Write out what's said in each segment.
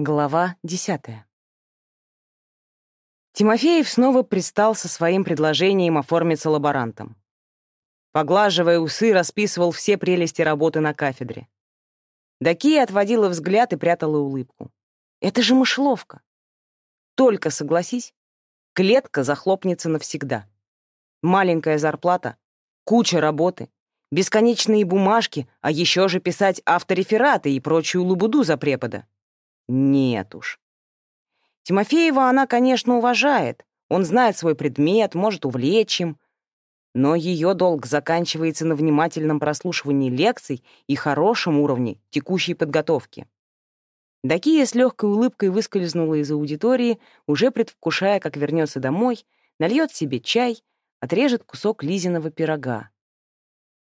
Глава десятая. Тимофеев снова пристал со своим предложением оформиться лаборантом. Поглаживая усы, расписывал все прелести работы на кафедре. Дакия отводила взгляд и прятала улыбку. «Это же мышеловка! Только согласись, клетка захлопнется навсегда. Маленькая зарплата, куча работы, бесконечные бумажки, а еще же писать авторефераты и прочую лабуду за препода. Нет уж. Тимофеева она, конечно, уважает. Он знает свой предмет, может увлечь им. Но ее долг заканчивается на внимательном прослушивании лекций и хорошем уровне текущей подготовки. Дакия с легкой улыбкой выскользнула из аудитории, уже предвкушая, как вернется домой, нальет себе чай, отрежет кусок Лизиного пирога.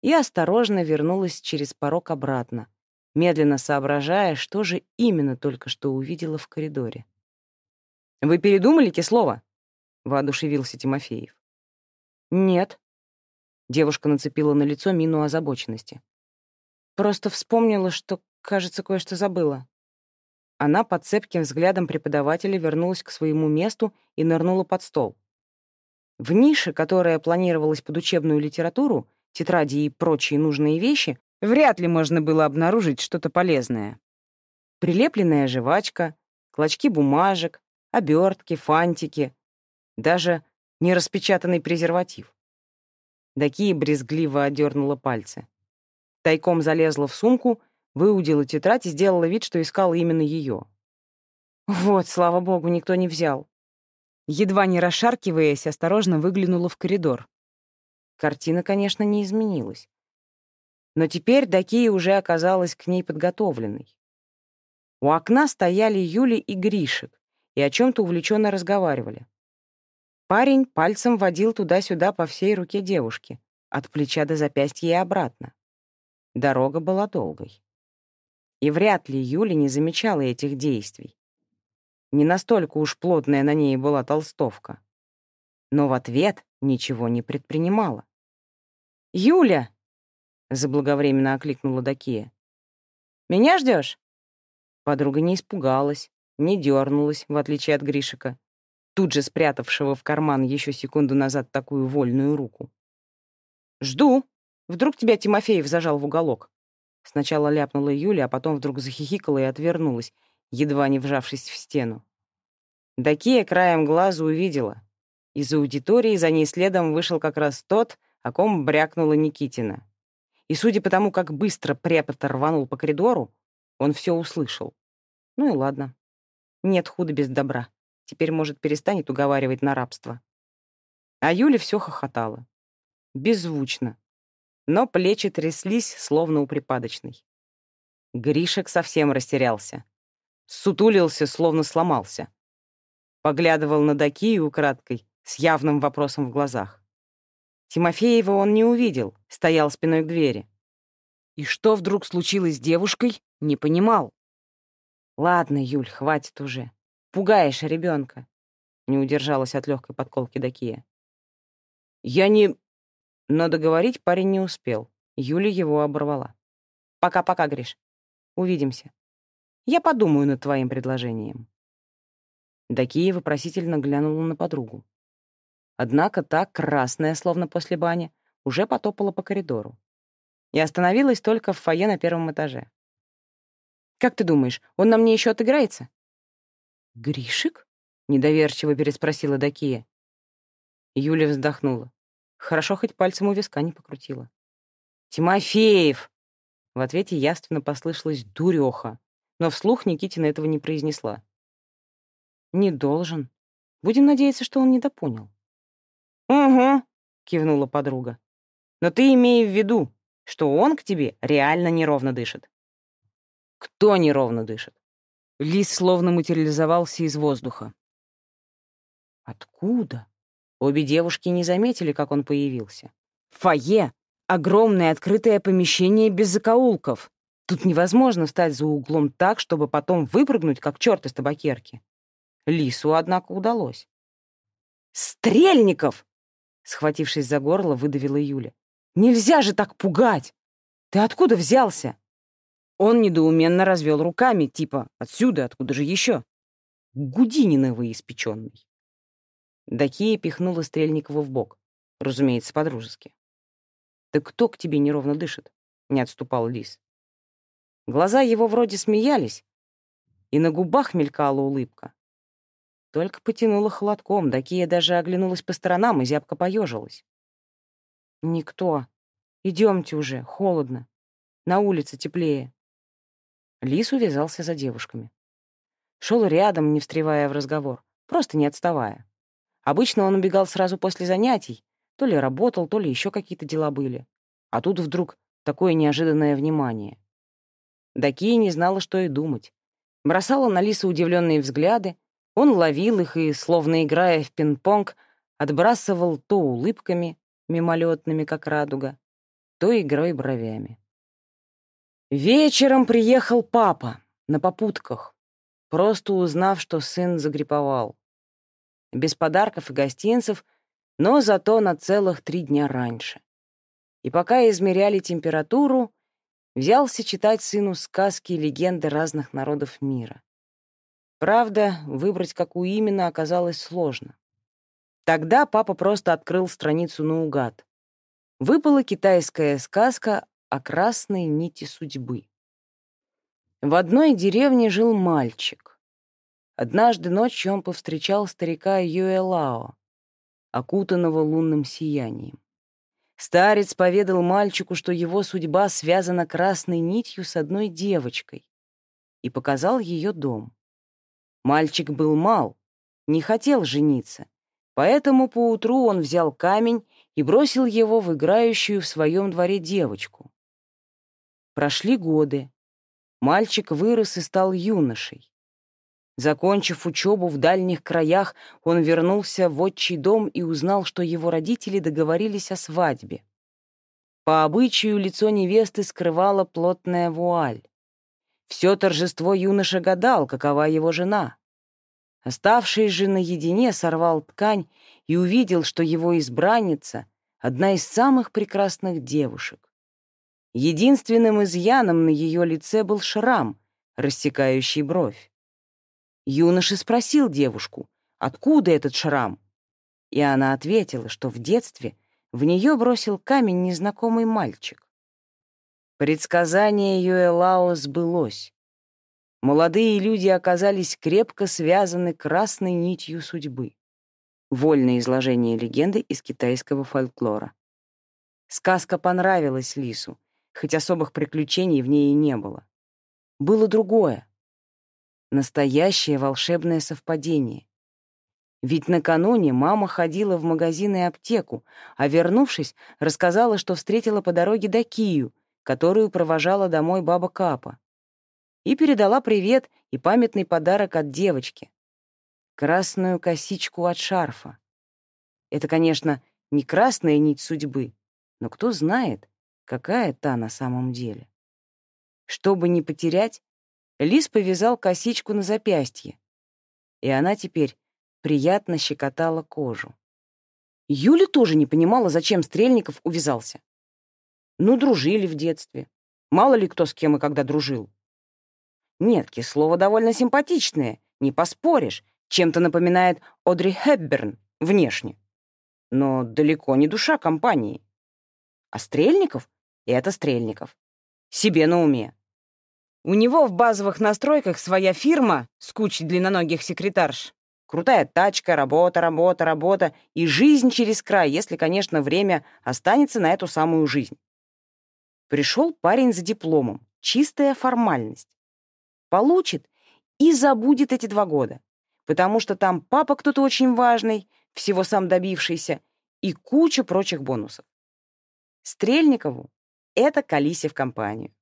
И осторожно вернулась через порог обратно, медленно соображая, что же именно только что увидела в коридоре. «Вы передумали, Кислова?» — воодушевился Тимофеев. «Нет». Девушка нацепила на лицо мину озабоченности. «Просто вспомнила, что, кажется, кое-что забыла». Она под цепким взглядом преподавателя вернулась к своему месту и нырнула под стол. В нише, которая планировалась под учебную литературу, тетради и прочие нужные вещи, вряд ли можно было обнаружить что-то полезное. Прилепленная жвачка, клочки бумажек, обертки, фантики, даже нераспечатанный презерватив. Дакия брезгливо одернула пальцы. Тайком залезла в сумку, выудила тетрадь и сделала вид, что искала именно ее. Вот, слава богу, никто не взял. Едва не расшаркиваясь, осторожно выглянула в коридор. Картина, конечно, не изменилась. Но теперь Дакия уже оказалась к ней подготовленной. У окна стояли Юли и Гришек и о чем-то увлеченно разговаривали. Парень пальцем водил туда-сюда по всей руке девушки, от плеча до запястья и обратно. Дорога была долгой. И вряд ли Юля не замечала этих действий. Не настолько уж плотная на ней была толстовка. Но в ответ ничего не предпринимала. «Юля!» — заблаговременно окликнула Дакия. «Меня ждешь?» Подруга не испугалась, не дернулась, в отличие от Гришика, тут же спрятавшего в карман еще секунду назад такую вольную руку. «Жду. Вдруг тебя Тимофеев зажал в уголок?» Сначала ляпнула Юля, а потом вдруг захихикала и отвернулась, едва не вжавшись в стену. Дакия краем глаза увидела. Из аудитории за ней следом вышел как раз тот, о ком брякнула Никитина. И судя по тому, как быстро препод рванул по коридору, он все услышал. Ну и ладно. Нет худа без добра. Теперь, может, перестанет уговаривать на рабство. А Юля все хохотала. Беззвучно. Но плечи тряслись, словно у припадочной. Гришек совсем растерялся. Сутулился, словно сломался. Поглядывал на Дакию украдкой, с явным вопросом в глазах. Тимофеева он не увидел, стоял спиной к двери. И что вдруг случилось с девушкой, не понимал. «Ладно, Юль, хватит уже. Пугаешь ребенка. не удержалась от легкой подколки Дакия. «Я не...» Но договорить парень не успел. Юля его оборвала. «Пока-пока, Гриш. Увидимся. Я подумаю над твоим предложением». Дакия вопросительно глянула на подругу. Однако та, красная, словно после бани, уже потопала по коридору. И остановилась только в фойе на первом этаже. «Как ты думаешь, он на мне еще отыграется?» «Гришик?» — недоверчиво переспросила Дакия. Юля вздохнула. Хорошо, хоть пальцем у виска не покрутила. «Тимофеев!» В ответе яственно послышалась дуреха, но вслух Никитина этого не произнесла. «Не должен. Будем надеяться, что он недопонял». «Угу», — кивнула подруга. «Но ты имей в виду, что он к тебе реально неровно дышит». «Кто неровно дышит?» Лис словно материализовался из воздуха. «Откуда?» Обе девушки не заметили, как он появился. «Фойе! Огромное открытое помещение без закоулков. Тут невозможно встать за углом так, чтобы потом выпрыгнуть, как черт из табакерки». Лису, однако, удалось. «Стрельников!» Схватившись за горло, выдавила Юля. «Нельзя же так пугать! Ты откуда взялся?» Он недоуменно развел руками, типа «Отсюда, откуда же еще?» Гудини новоиспеченный. Дакия пихнула Стрельникова в бок, разумеется, по-дружески. «Да кто к тебе неровно дышит?» — не отступал Лис. Глаза его вроде смеялись, и на губах мелькала улыбка. Только потянула холодком, Дакия даже оглянулась по сторонам и зябко поежилась. «Никто. Идемте уже, холодно. На улице теплее». Лис увязался за девушками. Шел рядом, не встревая в разговор, просто не отставая. Обычно он убегал сразу после занятий, то ли работал, то ли еще какие-то дела были. А тут вдруг такое неожиданное внимание. Дакия не знала, что и думать. Бросала на Лису удивленные взгляды, он ловил их и, словно играя в пинг-понг, отбрасывал то улыбками, мимолетными, как радуга, то игрой бровями. Вечером приехал папа на попутках, просто узнав, что сын загриповал. Без подарков и гостинцев, но зато на целых три дня раньше. И пока измеряли температуру, взялся читать сыну сказки и легенды разных народов мира. Правда, выбрать, какую именно, оказалось сложно. Тогда папа просто открыл страницу наугад. Выпала китайская сказка о красной нити судьбы. В одной деревне жил мальчик. Однажды ночью он повстречал старика Юэлао, окутанного лунным сиянием. Старец поведал мальчику, что его судьба связана красной нитью с одной девочкой, и показал ее дом. Мальчик был мал, не хотел жениться, поэтому поутру он взял камень и бросил его в играющую в своем дворе девочку. Прошли годы. Мальчик вырос и стал юношей. Закончив учебу в дальних краях, он вернулся в отчий дом и узнал, что его родители договорились о свадьбе. По обычаю лицо невесты скрывала плотная вуаль. Все торжество юноша гадал, какова его жена. Оставшись же наедине, сорвал ткань и увидел, что его избранница — одна из самых прекрасных девушек. Единственным изъяном на ее лице был шрам, рассекающий бровь. Юноша спросил девушку, откуда этот шрам, и она ответила, что в детстве в нее бросил камень незнакомый мальчик. Предсказание Юэлао сбылось. Молодые люди оказались крепко связаны красной нитью судьбы. Вольное изложение легенды из китайского фольклора. Сказка понравилась Лису, хоть особых приключений в ней и не было. Было другое. Настоящее волшебное совпадение. Ведь накануне мама ходила в магазин и аптеку, а, вернувшись, рассказала, что встретила по дороге Дакию, которую провожала домой баба Капа. И передала привет и памятный подарок от девочки. Красную косичку от шарфа. Это, конечно, не красная нить судьбы, но кто знает, какая та на самом деле. Чтобы не потерять, Лис повязал косичку на запястье, и она теперь приятно щекотала кожу. Юля тоже не понимала, зачем Стрельников увязался. Ну, дружили в детстве. Мало ли кто с кем и когда дружил. Нет, Кислова довольно симпатичная, не поспоришь. Чем-то напоминает Одри Хепберн внешне. Но далеко не душа компании. А Стрельников — это Стрельников. Себе на уме. У него в базовых настройках своя фирма с кучей длинноногих секретарш. Крутая тачка, работа, работа, работа и жизнь через край, если, конечно, время останется на эту самую жизнь. Пришел парень за дипломом. Чистая формальность. Получит и забудет эти два года, потому что там папа кто-то очень важный, всего сам добившийся, и куча прочих бонусов. Стрельникову — это колись в компанию.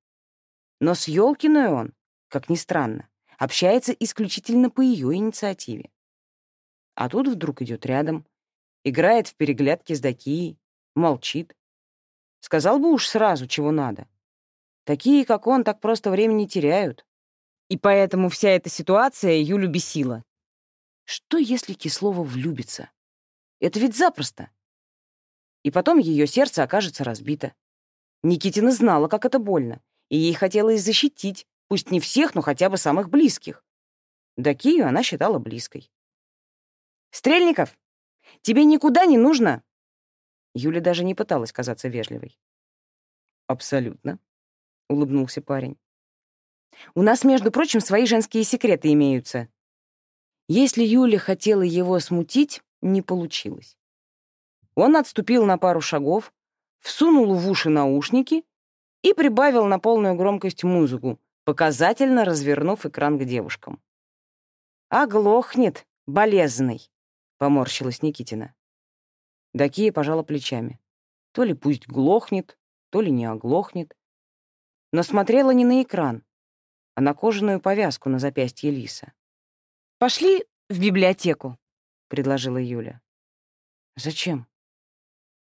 Но с Ёлкиной он, как ни странно, общается исключительно по ее инициативе. А тут вдруг идет рядом, играет в переглядки с Дакией, молчит. Сказал бы уж сразу, чего надо. Такие, как он, так просто времени теряют. И поэтому вся эта ситуация Юлю бесила. Что, если Кислова влюбится? Это ведь запросто. И потом ее сердце окажется разбито. Никитина знала, как это больно, и ей хотелось защитить, пусть не всех, но хотя бы самых близких. Дакию она считала близкой. «Стрельников, тебе никуда не нужно!» Юля даже не пыталась казаться вежливой. «Абсолютно», — улыбнулся парень. «У нас, между прочим, свои женские секреты имеются». Если Юля хотела его смутить, не получилось. Он отступил на пару шагов, всунул в уши наушники и прибавил на полную громкость музыку, показательно развернув экран к девушкам. «Оглохнет, болезный», — поморщилась Никитина. Дакия пожала плечами. То ли пусть глохнет, то ли не оглохнет. Но смотрела не на экран, а на кожаную повязку на запястье Лиса. «Пошли в библиотеку», — предложила Юля. «Зачем?»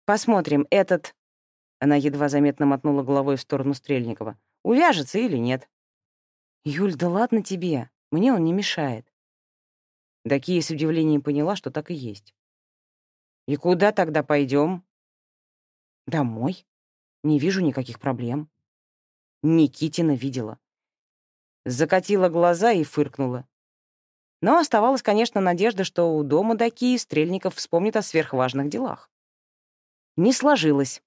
«Посмотрим, этот...» Она едва заметно мотнула головой в сторону Стрельникова. «Увяжется или нет?» «Юль, да ладно тебе. Мне он не мешает». Дакия с удивлением поняла, что так и есть. «И куда тогда пойдем?» «Домой. Не вижу никаких проблем». Никитина видела. Закатила глаза и фыркнула. Но оставалась, конечно, надежда, что у дома Дакии Стрельников вспомнит о сверхважных делах. Не сложилось.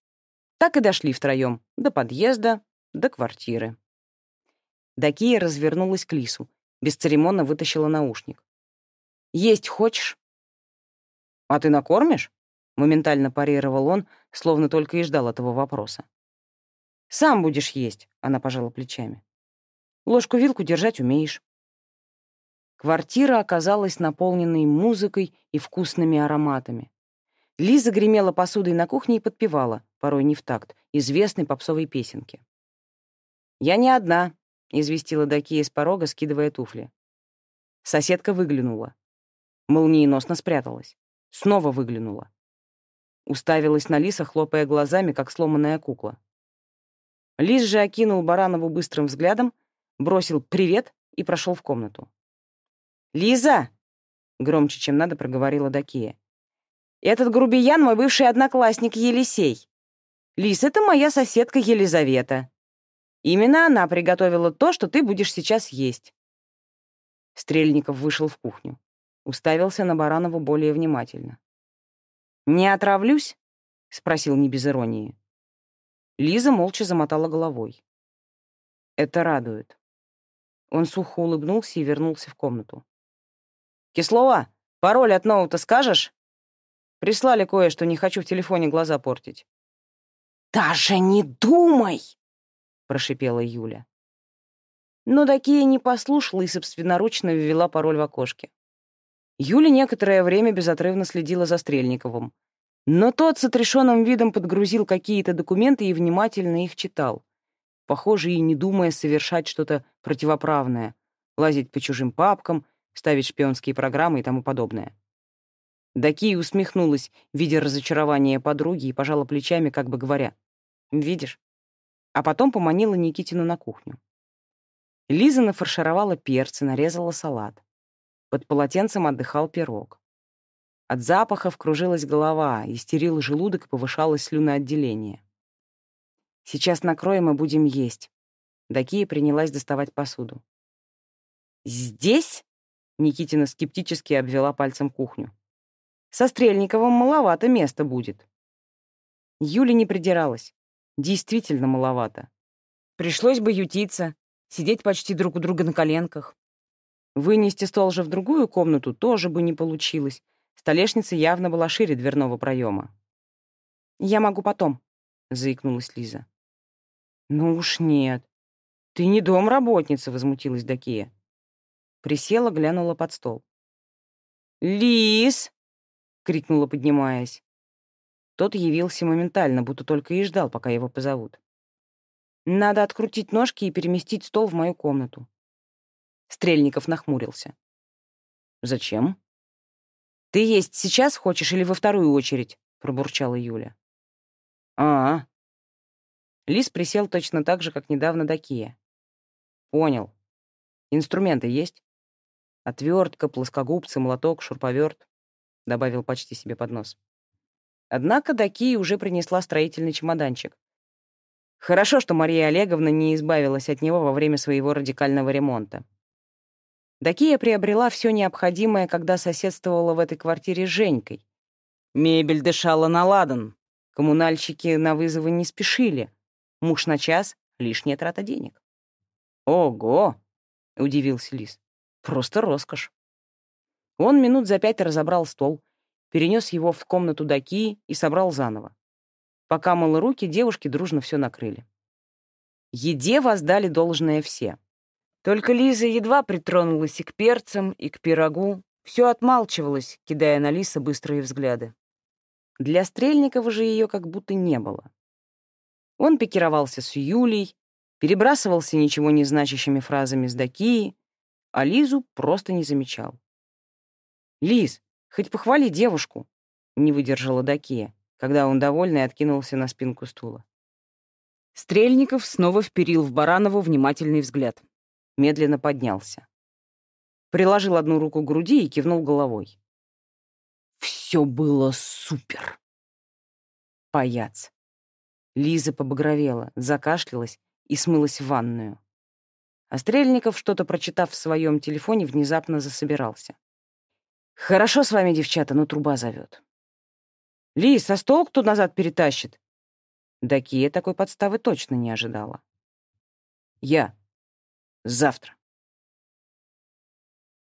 Так и дошли втроем до подъезда, до квартиры. Дакия развернулась к Лису, бесцеремонно вытащила наушник. «Есть хочешь?» «А ты накормишь?» — моментально парировал он, словно только и ждал этого вопроса. «Сам будешь есть», — она пожала плечами. «Ложку-вилку держать умеешь». Квартира оказалась наполненной музыкой и вкусными ароматами. Лиза гремела посудой на кухне и подпевала, порой не в такт, известной попсовой песенки. «Я не одна», — известила Дакия с порога, скидывая туфли. Соседка выглянула. Молниеносно спряталась. Снова выглянула. Уставилась на Лиса, хлопая глазами, как сломанная кукла. Лис же окинул Баранову быстрым взглядом, бросил «привет» и прошел в комнату. «Лиза!» — громче, чем надо, проговорила Дакия. «Этот грубиян — мой бывший одноклассник Елисей. Лис, это моя соседка Елизавета. Именно она приготовила то, что ты будешь сейчас есть». Стрельников вышел в кухню уставился на Баранову более внимательно. «Не отравлюсь?» — спросил не без иронии. Лиза молча замотала головой. «Это радует». Он сухо улыбнулся и вернулся в комнату. «Кислова, пароль от ноута скажешь?» «Прислали кое-что, не хочу в телефоне глаза портить». «Даже не думай!» — прошипела Юля. Но Дакия не послушала и собственноручно ввела пароль в окошке. Юля некоторое время безотрывно следила за Стрельниковым. Но тот с отрешенным видом подгрузил какие-то документы и внимательно их читал. Похоже, и не думая совершать что-то противоправное, лазить по чужим папкам, ставить шпионские программы и тому подобное. Дакия усмехнулась, видя разочарование подруги, и пожала плечами, как бы говоря, «Видишь?» А потом поманила Никитину на кухню. Лиза нафаршировала перцы, нарезала салат. Под полотенцем отдыхал пирог. От запахов кружилась голова, истерил желудок и повышалось слюноотделение. «Сейчас накроем и будем есть». Дакия принялась доставать посуду. «Здесь?» — Никитина скептически обвела пальцем кухню. «Со Стрельниковым маловато места будет». Юля не придиралась. Действительно маловато. Пришлось бы ютиться, сидеть почти друг у друга на коленках. Вынести стол же в другую комнату тоже бы не получилось. Столешница явно была шире дверного проема. «Я могу потом», — заикнулась Лиза. «Ну уж нет. Ты не домработница», — возмутилась Дакия. Присела, глянула под стол. «Лиз!» — крикнула, поднимаясь. Тот явился моментально, будто только и ждал, пока его позовут. «Надо открутить ножки и переместить стол в мою комнату. Стрельников нахмурился. «Зачем?» «Ты есть сейчас хочешь или во вторую очередь?» — пробурчала Юля. «А-а». Лис присел точно так же, как недавно Дакия. «Понял. Инструменты есть?» «Отвертка, плоскогубцы, молоток, шурповерт», — добавил почти себе под нос. Однако Дакия уже принесла строительный чемоданчик. Хорошо, что Мария Олеговна не избавилась от него во время своего радикального ремонта. Дакия приобрела все необходимое, когда соседствовала в этой квартире с Женькой. Мебель дышала на ладан. Коммунальщики на вызовы не спешили. Муж на час — лишняя трата денег. «Ого!» — удивился Лис. «Просто роскошь». Он минут за пять разобрал стол, перенес его в комнату Дакии и собрал заново. Пока мыл руки, девушки дружно все накрыли. Еде воздали должное все. Только Лиза едва притронулась и к перцам, и к пирогу, все отмалчивалась, кидая на Лиса быстрые взгляды. Для Стрельникова же ее как будто не было. Он пикировался с Юлей, перебрасывался ничего не значащими фразами с Дакии, а Лизу просто не замечал. «Лиз, хоть похвали девушку!» — не выдержала Дакия, когда он довольный откинулся на спинку стула. Стрельников снова вперил в Баранову внимательный взгляд медленно поднялся. Приложил одну руку к груди и кивнул головой. Все было супер. Паяц. Лиза побагровела, закашлялась и смылась в ванную. А Стрельников, что-то прочитав в своем телефоне, внезапно засобирался. «Хорошо с вами, девчата, но труба зовет». «Лиз, а стол кто назад перетащит?» Дакия такой подставы точно не ожидала. «Я», Завтра.